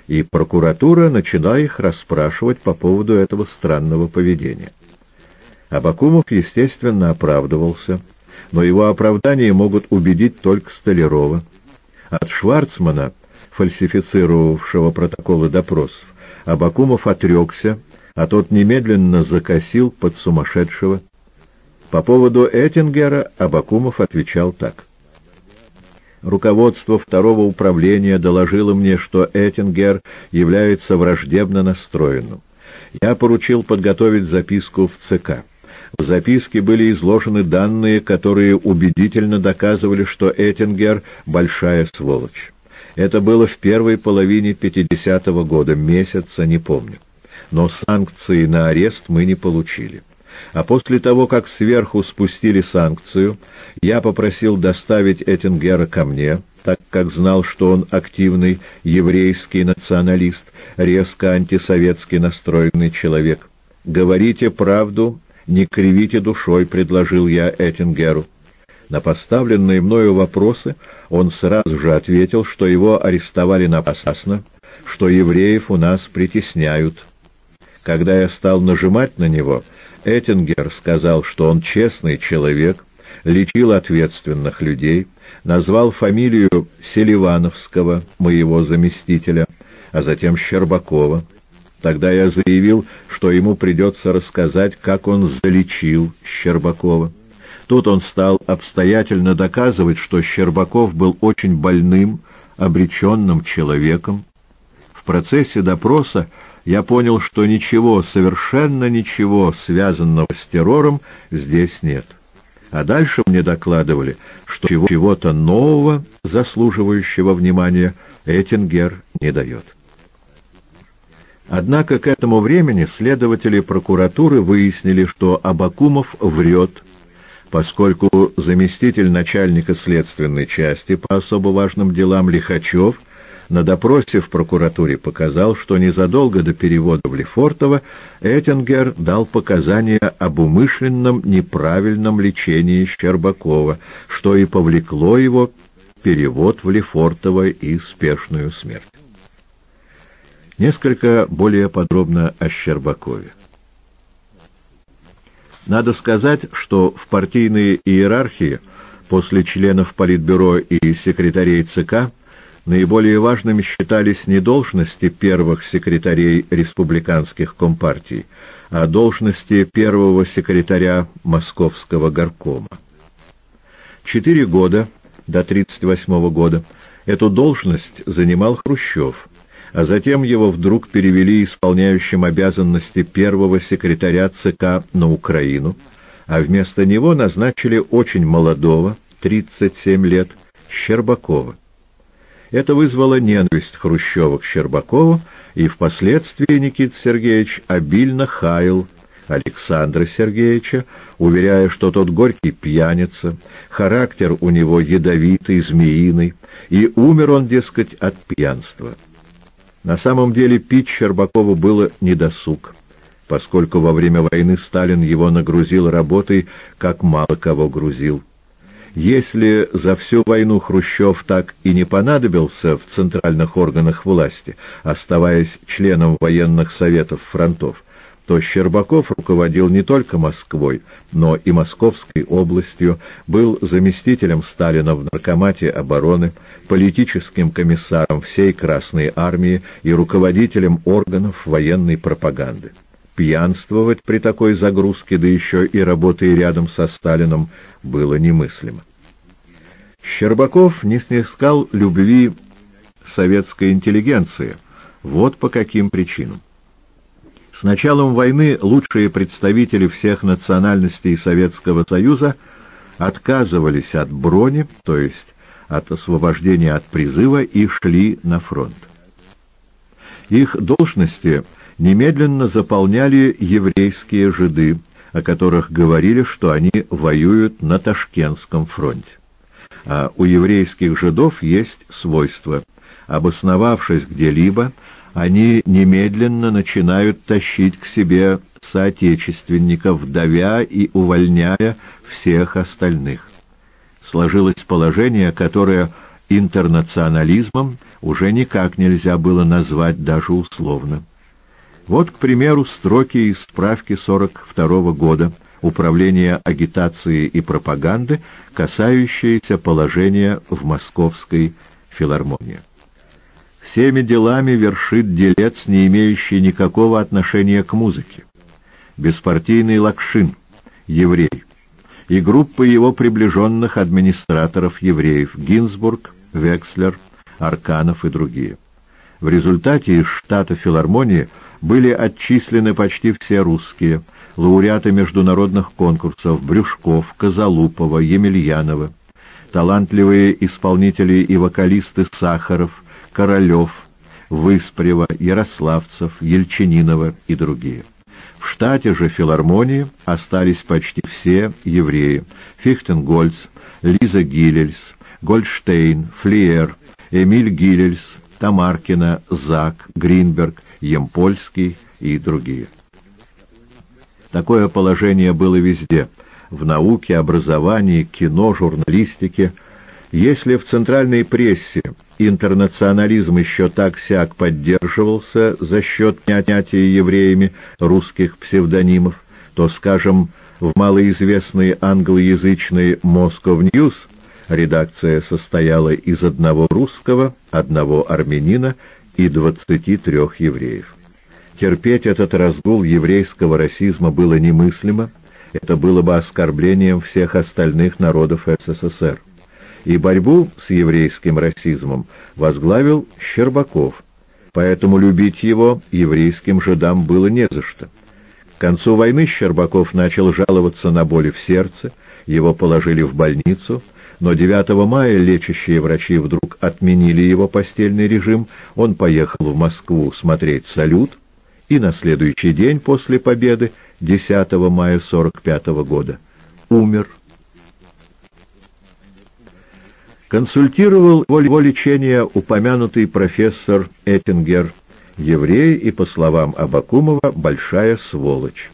[SPEAKER 1] и прокуратура начала их расспрашивать по поводу этого странного поведения. Абакумов, естественно, оправдывался, но его оправдания могут убедить только Столярова. От Шварцмана, фальсифицировавшего протоколы допросов, Абакумов отрекся, а тот немедленно закосил под сумасшедшего. По поводу Эттингера Абакумов отвечал так. Руководство второго управления доложило мне, что Эттингер является враждебно настроенным. Я поручил подготовить записку в ЦК. В записке были изложены данные, которые убедительно доказывали, что Эттингер — большая сволочь. Это было в первой половине 50-го года, месяца не помню. Но санкции на арест мы не получили. А после того, как сверху спустили санкцию, я попросил доставить Эттингера ко мне, так как знал, что он активный еврейский националист, резко антисоветски настроенный человек. «Говорите правду, не кривите душой», — предложил я Эттингеру. На поставленные мною вопросы он сразу же ответил, что его арестовали напрасно, что евреев у нас притесняют. Когда я стал нажимать на него — Эттингер сказал, что он честный человек, лечил ответственных людей, назвал фамилию Селивановского, моего заместителя, а затем Щербакова. Тогда я заявил, что ему придется рассказать, как он залечил Щербакова. Тут он стал обстоятельно доказывать, что Щербаков был очень больным, обреченным человеком. В процессе допроса я понял, что ничего, совершенно ничего, связанного с террором, здесь нет. А дальше мне докладывали, что чего-то нового, заслуживающего внимания, Эттингер не дает. Однако к этому времени следователи прокуратуры выяснили, что Абакумов врет, поскольку заместитель начальника следственной части по особо важным делам Лихачев на допросе в прокуратуре показал, что незадолго до перевода в Лефортово Эттингер дал показания об умышленном неправильном лечении Щербакова, что и повлекло его перевод в Лефортово и спешную смерть. Несколько более подробно о Щербакове. Надо сказать, что в партийной иерархии после членов Политбюро и секретарей ЦК Наиболее важными считались не должности первых секретарей республиканских компартий, а должности первого секретаря Московского горкома. Четыре года, до 1938 года, эту должность занимал Хрущев, а затем его вдруг перевели исполняющим обязанности первого секретаря ЦК на Украину, а вместо него назначили очень молодого, 37 лет, Щербакова. Это вызвало ненависть Хрущева к Щербакову, и впоследствии Никита Сергеевич обильно хаял Александра Сергеевича, уверяя, что тот горький пьяница, характер у него ядовитый, змеиный, и умер он, дескать, от пьянства. На самом деле пить Щербакову было недосуг, поскольку во время войны Сталин его нагрузил работой, как мало кого грузил. Если за всю войну Хрущев так и не понадобился в центральных органах власти, оставаясь членом военных советов фронтов, то Щербаков руководил не только Москвой, но и Московской областью, был заместителем Сталина в Наркомате обороны, политическим комиссаром всей Красной Армии и руководителем органов военной пропаганды. Пьянствовать при такой загрузке, да еще и работая рядом со Сталином, было немыслимо. Щербаков не снискал любви советской интеллигенции. Вот по каким причинам. С началом войны лучшие представители всех национальностей Советского Союза отказывались от брони, то есть от освобождения от призыва, и шли на фронт. Их должности немедленно заполняли еврейские жиды, о которых говорили, что они воюют на Ташкентском фронте. А у еврейских жидов есть свойство. Обосновавшись где-либо, они немедленно начинают тащить к себе соотечественников, давя и увольняя всех остальных. Сложилось положение, которое интернационализмом уже никак нельзя было назвать даже условно. Вот, к примеру, строки из справки 42 года Управления агитации и пропаганды, касающиеся положения в Московской филармонии. Всеми делами вершит делец, не имеющий никакого отношения к музыке. Беспартийный Лакшин, еврей, и группа его приближенных администраторов евреев Гинзбург, Векслер, Арканов и другие. В результате из штата филармонии были отчислены почти все русские, лауреаты международных конкурсов Брюшков, Козалупова, Емельянова, талантливые исполнители и вокалисты Сахаров, Королев, Выспрева, Ярославцев, Ельчининова и другие. В штате же филармонии остались почти все евреи – Фихтенгольц, Лиза Гиллельс, Гольдштейн, Флиер, Эмиль Гиллельс, Тамаркина, Зак, Гринберг, Емпольский и другие. Такое положение было везде – в науке, образовании, кино, журналистике. Если в центральной прессе интернационализм еще так-сяк поддерживался за счет понятия евреями русских псевдонимов, то, скажем, в малоизвестной англоязычной Moscow News редакция состояла из одного русского, одного армянина и двадцати трех евреев. Терпеть этот разгул еврейского расизма было немыслимо, это было бы оскорблением всех остальных народов СССР. И борьбу с еврейским расизмом возглавил Щербаков, поэтому любить его еврейским жидам было не за что. К концу войны Щербаков начал жаловаться на боли в сердце, его положили в больницу, но 9 мая лечащие врачи вдруг отменили его постельный режим, он поехал в Москву смотреть «Салют», и на следующий день после победы 10 мая 45 года. Умер. Консультировал его лечение упомянутый профессор Эттингер, еврей и, по словам Абакумова, большая сволочь.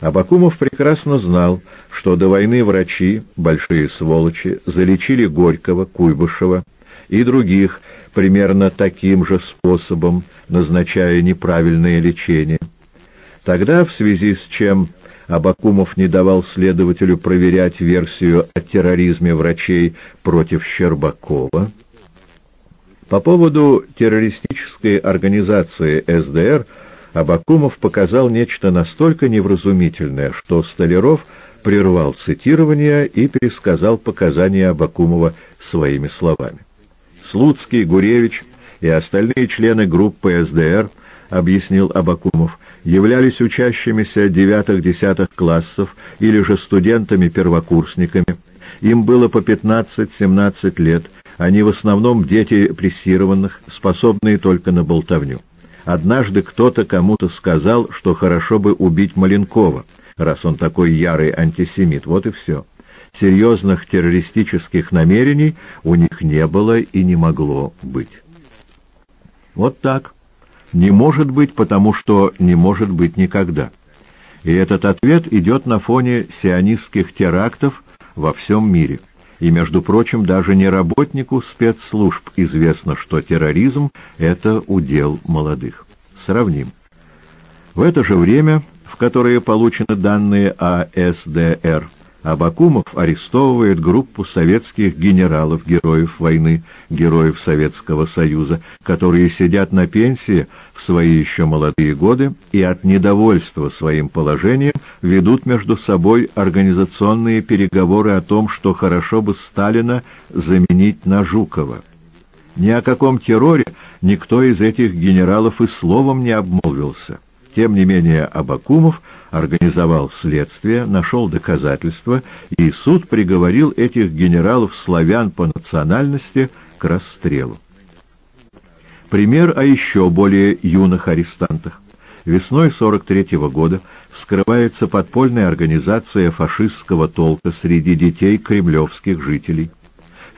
[SPEAKER 1] Абакумов прекрасно знал, что до войны врачи, большие сволочи, залечили Горького, Куйбышева и других примерно таким же способом, назначая неправильное лечение. Тогда, в связи с чем Абакумов не давал следователю проверять версию о терроризме врачей против Щербакова, по поводу террористической организации СДР Абакумов показал нечто настолько невразумительное, что Столяров прервал цитирование и пересказал показания Абакумова своими словами. Слуцкий, Гуревич и остальные члены группы СДР, объяснил Абакумов, являлись учащимися девятых-десятых классов или же студентами-первокурсниками. Им было по 15-17 лет, они в основном дети прессированных, способные только на болтовню. Однажды кто-то кому-то сказал, что хорошо бы убить Маленкова, раз он такой ярый антисемит, вот и все. Серьезных террористических намерений у них не было и не могло быть. Вот так. Не может быть, потому что не может быть никогда. И этот ответ идет на фоне сионистских терактов во всем мире. И, между прочим, даже не работнику спецслужб известно, что терроризм — это удел молодых. Сравним. В это же время, в которое получены данные о СДР, Абакумов арестовывает группу советских генералов, героев войны, героев Советского Союза, которые сидят на пенсии в свои еще молодые годы и от недовольства своим положением ведут между собой организационные переговоры о том, что хорошо бы Сталина заменить на Жукова. Ни о каком терроре никто из этих генералов и словом не обмолвился. Тем не менее Абакумов организовал следствие, нашел доказательства, и суд приговорил этих генералов-славян по национальности к расстрелу. Пример о еще более юных арестантах. Весной 43 -го года вскрывается подпольная организация фашистского толка среди детей кремлевских жителей.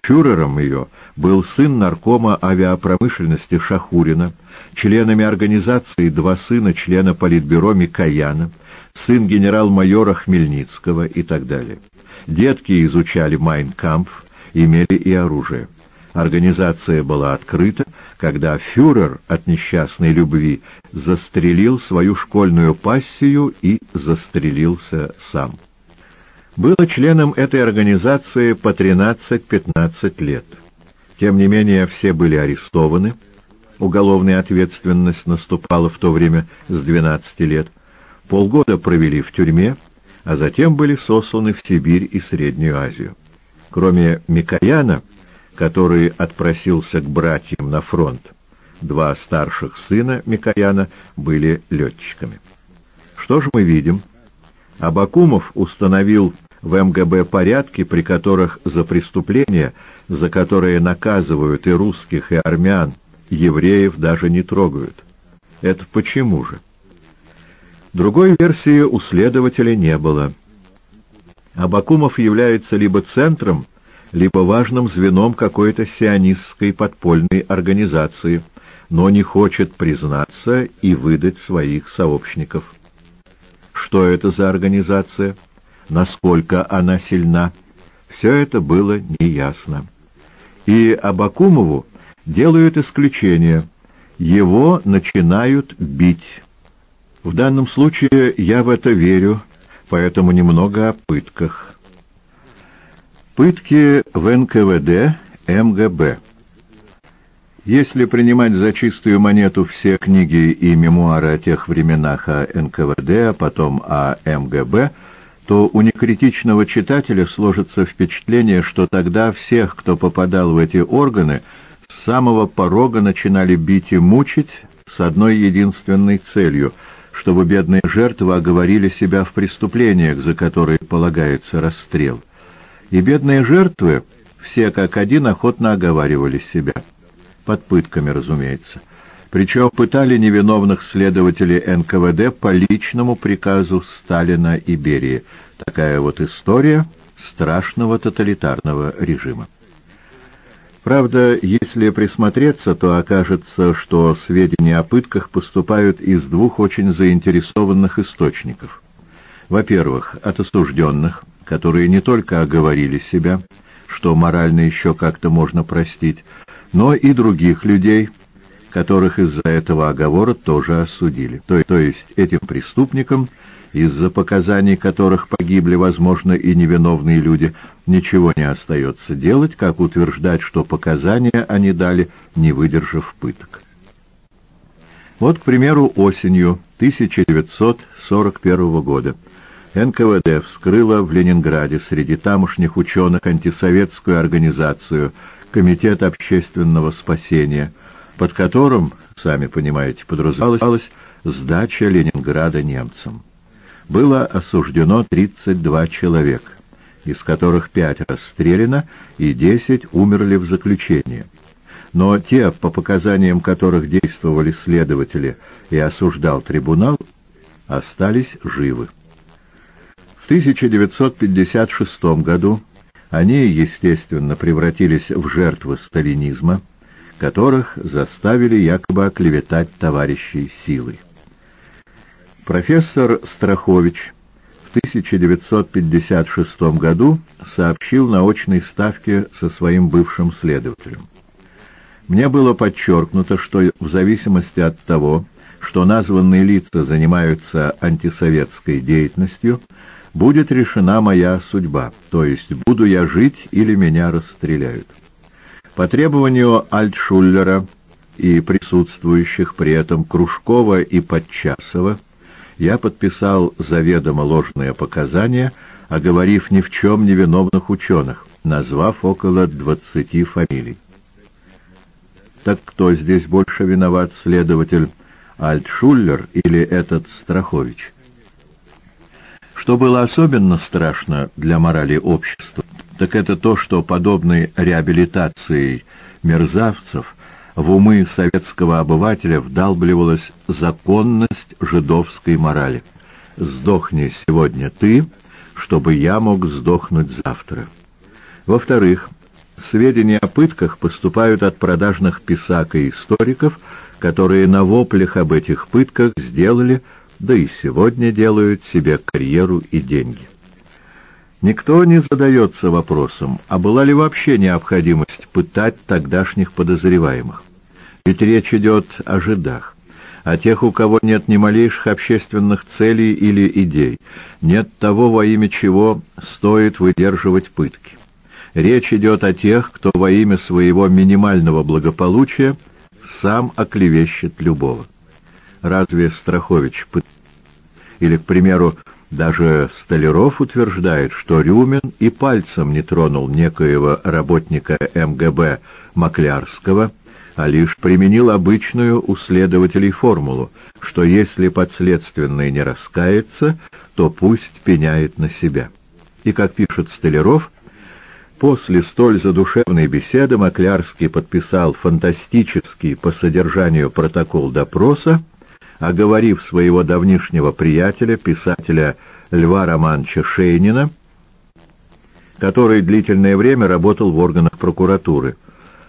[SPEAKER 1] Фюрером ее был сын наркома авиапромышленности Шахурина, членами организации два сына члена Политбюро Микояна, сын генерал-майора Хмельницкого и так далее. Детки изучали Майнкампф, имели и оружие. Организация была открыта, когда фюрер от несчастной любви застрелил свою школьную пассию и застрелился сам. Было членом этой организации по 13-15 лет. Тем не менее, все были арестованы, уголовная ответственность наступала в то время с 12 лет, полгода провели в тюрьме, а затем были сосланы в Сибирь и Среднюю Азию. Кроме Микояна, который отпросился к братьям на фронт, два старших сына Микояна были летчиками. Что же мы видим? Абакумов установил в МГБ порядки, при которых за преступления, за которые наказывают и русских, и армян, евреев даже не трогают. Это почему же? Другой версии у следователя не было. Абакумов является либо центром, либо важным звеном какой-то сионистской подпольной организации, но не хочет признаться и выдать своих сообщников. Что это за организация? Насколько она сильна? Все это было неясно. И Абакумову делают исключение. Его начинают бить. В данном случае я в это верю, поэтому немного о пытках. Пытки в НКВД МГБ. Если принимать за чистую монету все книги и мемуары о тех временах о НКВД, а потом о МГБ, то у некритичного читателя сложится впечатление, что тогда всех, кто попадал в эти органы, с самого порога начинали бить и мучить с одной единственной целью — чтобы бедные жертвы оговорили себя в преступлениях, за которые полагается расстрел. И бедные жертвы все как один охотно оговаривали себя. Под пытками, разумеется. Причем пытали невиновных следователей НКВД по личному приказу Сталина и Берии. Такая вот история страшного тоталитарного режима. Правда, если присмотреться, то окажется, что сведения о пытках поступают из двух очень заинтересованных источников. Во-первых, от осужденных, которые не только оговорили себя, что морально еще как-то можно простить, но и других людей, которых из-за этого оговора тоже осудили. То, то есть этим преступникам из-за показаний которых погибли, возможно, и невиновные люди, ничего не остается делать, как утверждать, что показания они дали, не выдержав пыток. Вот, к примеру, осенью 1941 года НКВД вскрыла в Ленинграде среди тамошних ученых антисоветскую организацию Комитет общественного спасения, под которым, сами понимаете, подразумевалась сдача Ленинграда немцам было осуждено 32 человека, из которых 5 расстреляно и 10 умерли в заключении. Но те, по показаниям которых действовали следователи и осуждал трибунал, остались живы. В 1956 году они, естественно, превратились в жертвы сталинизма, которых заставили якобы оклеветать товарищей силой. Профессор Страхович в 1956 году сообщил на очной ставке со своим бывшим следователем. Мне было подчеркнуто, что в зависимости от того, что названные лица занимаются антисоветской деятельностью, будет решена моя судьба, то есть буду я жить или меня расстреляют. По требованию Альтшуллера и присутствующих при этом Кружкова и Подчасова я подписал заведомо ложные показания, оговорив ни в чем невиновных ученых, назвав около двадцати фамилий. Так кто здесь больше виноват, следователь Альтшуллер или этот Страхович? Что было особенно страшно для морали общества, так это то, что подобной реабилитацией мерзавцев – в умы советского обывателя вдалбливалась законность жидовской морали. «Сдохни сегодня ты, чтобы я мог сдохнуть завтра». Во-вторых, сведения о пытках поступают от продажных писак и историков, которые на воплях об этих пытках сделали, да и сегодня делают себе карьеру и деньги. Никто не задается вопросом, а была ли вообще необходимость пытать тогдашних подозреваемых. Ведь речь идет о жидах, о тех, у кого нет ни малейших общественных целей или идей, нет того, во имя чего стоит выдерживать пытки. Речь идет о тех, кто во имя своего минимального благополучия сам оклевещет любого. Разве Страхович или, к примеру, даже Столяров утверждает, что Рюмин и пальцем не тронул некоего работника МГБ Маклярского, а лишь применил обычную у следователей формулу, что если подследственный не раскается, то пусть пеняет на себя. И, как пишет Столяров, после столь задушевной беседы Маклярский подписал фантастический по содержанию протокол допроса, оговорив своего давнишнего приятеля, писателя Льва Романовича Шейнина, который длительное время работал в органах прокуратуры,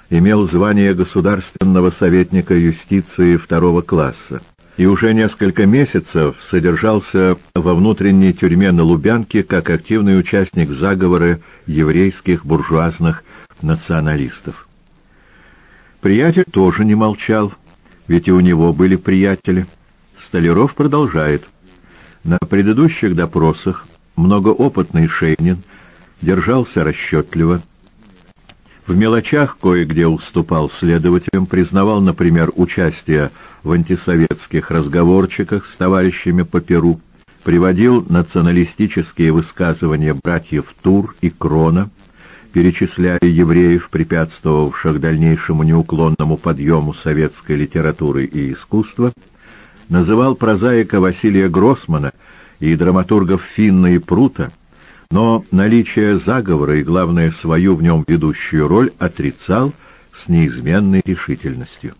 [SPEAKER 1] имел звание государственного советника юстиции второго класса и уже несколько месяцев содержался во внутренней тюрьме на Лубянке как активный участник заговора еврейских буржуазных националистов. Приятель тоже не молчал, ведь и у него были приятели. Столяров продолжает. На предыдущих допросах многоопытный Шейнин держался расчетливо. В мелочах кое-где уступал следователям, признавал, например, участие в антисоветских разговорчиках с товарищами по Перу, приводил националистические высказывания братьев Тур и Крона, перечисляя евреев, препятствовавших дальнейшему неуклонному подъему советской литературы и искусства, называл прозаика Василия Гроссмана и драматургов Финна и Прута, но наличие заговора и, главное, свою в нем ведущую роль отрицал с неизменной решительностью.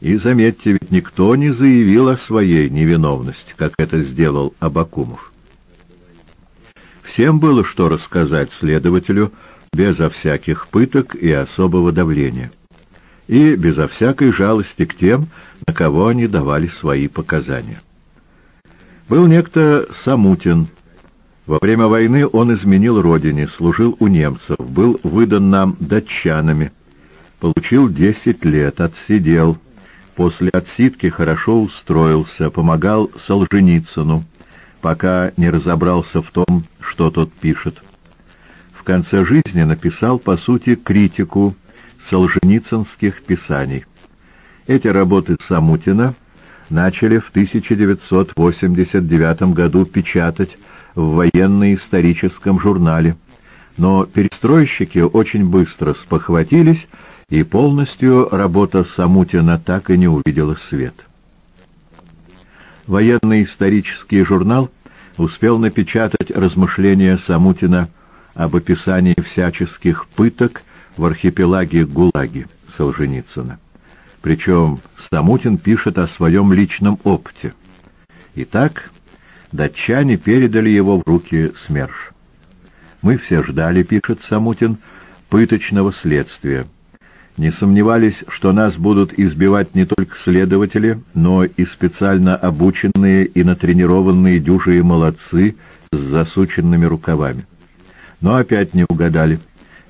[SPEAKER 1] И, заметьте, ведь никто не заявил о своей невиновности, как это сделал Абакумов. Всем было что рассказать следователю безо всяких пыток и особого давления и безо всякой жалости к тем, на кого они давали свои показания. Был некто Самутин. Во время войны он изменил родине, служил у немцев, был выдан нам датчанами. Получил десять лет, отсидел. После отсидки хорошо устроился, помогал Солженицыну, пока не разобрался в том, что тот пишет. В конце жизни написал, по сути, критику солженицынских писаний. Эти работы Самутина начали в 1989 году печатать в военно-историческом журнале, но перестройщики очень быстро спохватились, и полностью работа Самутина так и не увидела свет. Военно-исторический журнал успел напечатать размышления Самутина об описании всяческих пыток в архипелаге ГУЛАГи Солженицына. Причем Самутин пишет о своем личном опыте. Итак, датчане передали его в руки СМЕРШ. Мы все ждали, пишет Самутин, пыточного следствия. Не сомневались, что нас будут избивать не только следователи, но и специально обученные и натренированные дюжие молодцы с засученными рукавами. Но опять не угадали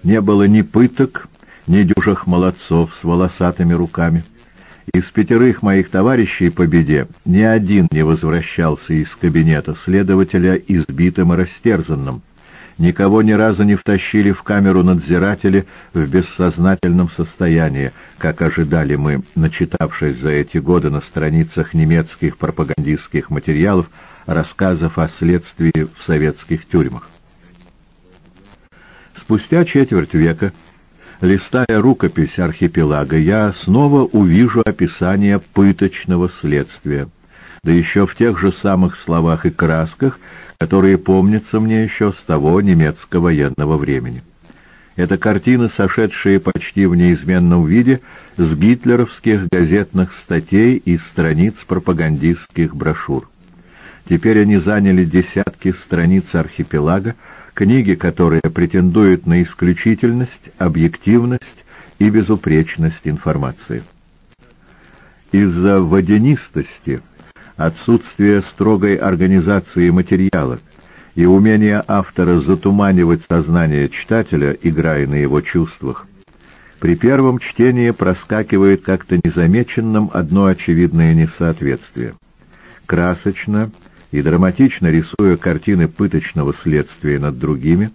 [SPEAKER 1] не было ни пыток, ни дюжих молодцов с волосатыми руками. Из пятерых моих товарищей по беде ни один не возвращался из кабинета следователя избитым и растерзанным. Никого ни разу не втащили в камеру надзиратели в бессознательном состоянии, как ожидали мы, начитавшись за эти годы на страницах немецких пропагандистских материалов рассказов о следствии в советских тюрьмах. Спустя четверть века, листая рукопись архипелага, я снова увижу описание пыточного следствия, да еще в тех же самых словах и красках, которые помнятся мне еще с того немецкого военного времени. Это картины, сошедшие почти в неизменном виде с гитлеровских газетных статей и страниц пропагандистских брошюр. Теперь они заняли десятки страниц архипелага, книги, которые претендуют на исключительность, объективность и безупречность информации. Из-за водянистости, отсутствия строгой организации материала и умения автора затуманивать сознание читателя, играя на его чувствах, при первом чтении проскакивает как-то незамеченным одно очевидное несоответствие. Красочно, и драматично рисуя картины пыточного следствия над другими,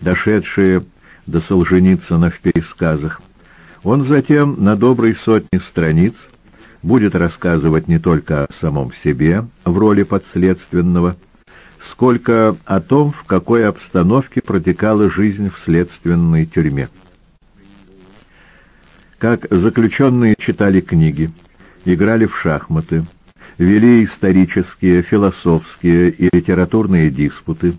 [SPEAKER 1] дошедшие до Солженицына в пересказах, Он затем на доброй сотне страниц будет рассказывать не только о самом себе в роли подследственного, сколько о том, в какой обстановке протекала жизнь в следственной тюрьме. Как заключенные читали книги, играли в шахматы, вели исторические, философские и литературные диспуты,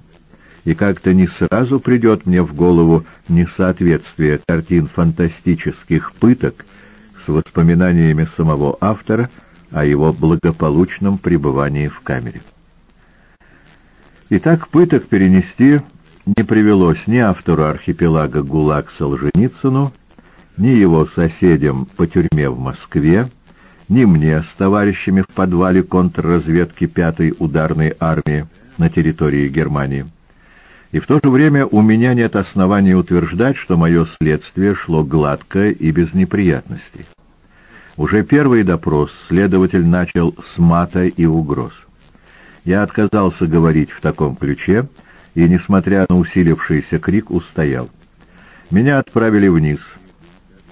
[SPEAKER 1] и как-то не сразу придет мне в голову несоответствие картин фантастических пыток с воспоминаниями самого автора о его благополучном пребывании в камере. Итак, пыток перенести не привелось ни автору архипелага ГУЛАГ Солженицыну, ни его соседям по тюрьме в Москве, ни мне с товарищами в подвале контрразведки пятой ударной армии на территории Германии. И в то же время у меня нет оснований утверждать, что мое следствие шло гладко и без неприятностей. Уже первый допрос следователь начал с мата и угроз. Я отказался говорить в таком ключе и, несмотря на усилившийся крик, устоял. Меня отправили вниз.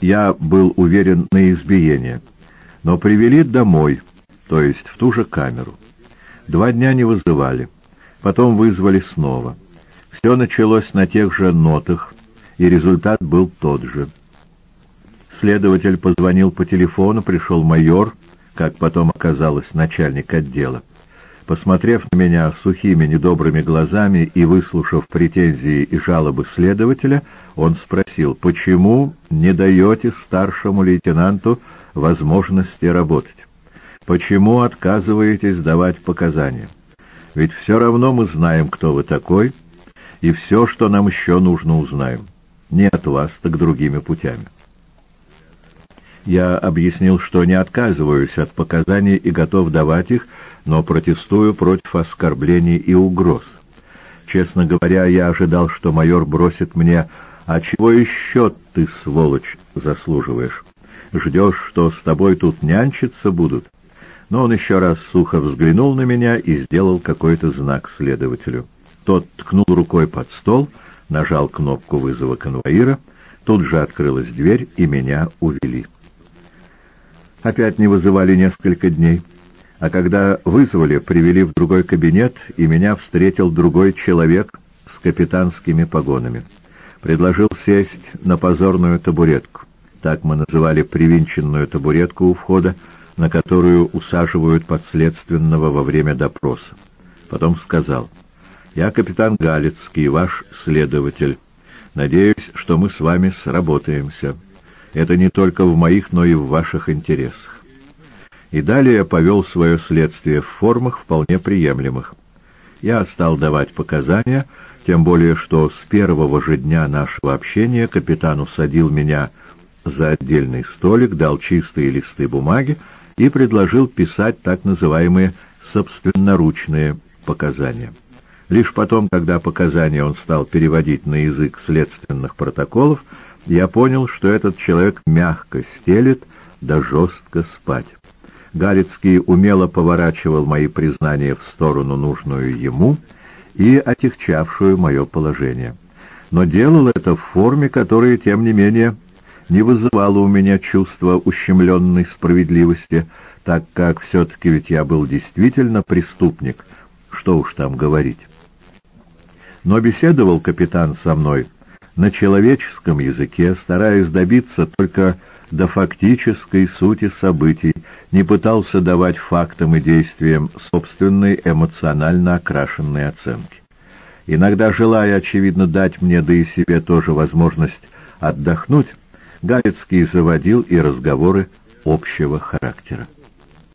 [SPEAKER 1] Я был уверен на избиение, но привели домой, то есть в ту же камеру. Два дня не вызывали, потом вызвали снова. Все началось на тех же нотах, и результат был тот же. Следователь позвонил по телефону, пришел майор, как потом оказалось, начальник отдела. Посмотрев на меня сухими недобрыми глазами и выслушав претензии и жалобы следователя, он спросил, почему не даете старшему лейтенанту возможности работать? Почему отказываетесь давать показания? Ведь все равно мы знаем, кто вы такой, и все, что нам еще нужно, узнаем. Не от вас, так другими путями. Я объяснил, что не отказываюсь от показаний и готов давать их, но протестую против оскорблений и угроз. Честно говоря, я ожидал, что майор бросит мне «А чего еще ты, сволочь, заслуживаешь? Ждешь, что с тобой тут нянчиться будут?» Но он еще раз сухо взглянул на меня и сделал какой-то знак следователю. Тот ткнул рукой под стол, нажал кнопку вызова конвоира, тут же открылась дверь, и меня увели. Опять не вызывали несколько дней. А когда вызвали, привели в другой кабинет, и меня встретил другой человек с капитанскими погонами. Предложил сесть на позорную табуретку. Так мы называли привинченную табуретку у входа, на которую усаживают подследственного во время допроса. Потом сказал, «Я капитан Галицкий, ваш следователь. Надеюсь, что мы с вами сработаемся». Это не только в моих, но и в ваших интересах. И далее повел свое следствие в формах вполне приемлемых. Я стал давать показания, тем более что с первого же дня нашего общения капитан усадил меня за отдельный столик, дал чистые листы бумаги и предложил писать так называемые собственноручные показания. Лишь потом, когда показания он стал переводить на язык следственных протоколов, я понял, что этот человек мягко стелет, да жестко спать. Галицкий умело поворачивал мои признания в сторону, нужную ему, и отягчавшую мое положение. Но делал это в форме, которая, тем не менее, не вызывала у меня чувства ущемленной справедливости, так как все-таки ведь я был действительно преступник, что уж там говорить. Но беседовал капитан со мной на человеческом языке, стараясь добиться только до фактической сути событий, не пытался давать фактам и действиям собственной эмоционально окрашенной оценки. Иногда, желая, очевидно, дать мне, да и себе тоже возможность отдохнуть, Галицкий заводил и разговоры общего характера.